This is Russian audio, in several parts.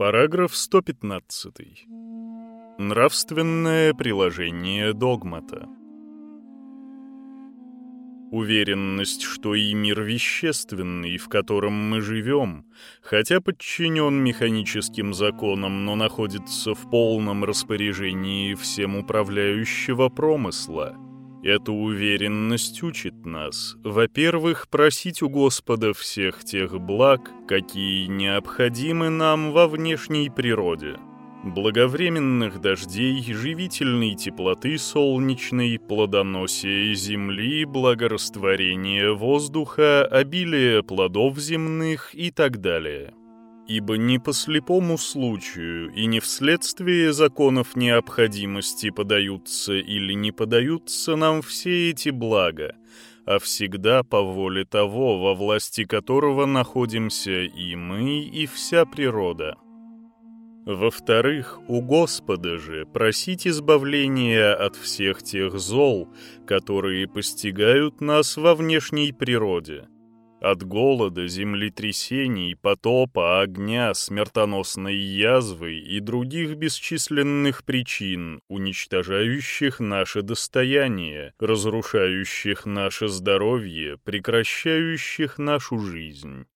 Параграф 115. Нравственное приложение догмата. Уверенность, что и мир вещественный, в котором мы живем, хотя подчинен механическим законам, но находится в полном распоряжении всем управляющего промысла — эта уверенность учит нас, во-первых, просить у Господа всех тех благ, какие необходимы нам во внешней природе. Благовременных дождей, живительной теплоты солнечной, плодоносия земли, благорастворения воздуха, обилия плодов земных и так далее ибо не по слепому случаю и не вследствие законов необходимости подаются или не подаются нам все эти блага, а всегда по воле того, во власти которого находимся и мы, и вся природа. Во-вторых, у Господа же просить избавления от всех тех зол, которые постигают нас во внешней природе – от голода, землетрясений, потопа, огня, смертоносной язвы и других бесчисленных причин, уничтожающих наше достояние, разрушающих наше здоровье, прекращающих нашу жизнь.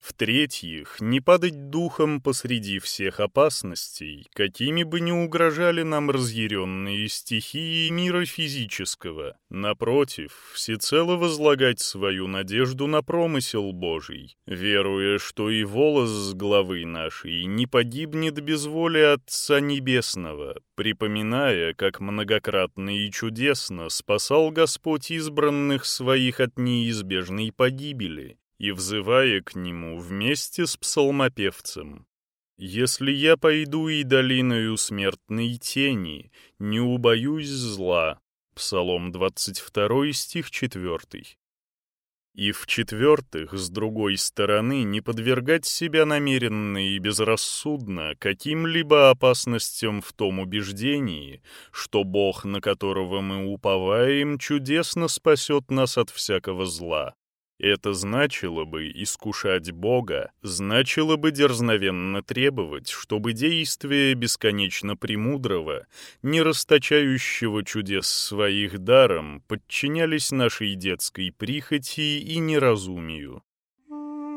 В-третьих, не падать духом посреди всех опасностей, какими бы ни угрожали нам разъяренные стихии мира физического. Напротив, всецело возлагать свою надежду на промысел Божий, веруя, что и волос с головы нашей не погибнет без воли Отца Небесного, припоминая, как многократно и чудесно спасал Господь избранных своих от неизбежной погибели и взывая к нему вместе с псалмопевцем. «Если я пойду и долиною смертной тени, не убоюсь зла». Псалом 22, стих 4. И в-четвертых, с другой стороны, не подвергать себя намеренно и безрассудно каким-либо опасностям в том убеждении, что Бог, на которого мы уповаем, чудесно спасет нас от всякого зла. Это значило бы искушать Бога, значило бы дерзновенно требовать, чтобы действия бесконечно премудрого, не расточающего чудес своих даром, подчинялись нашей детской прихоти и неразумию.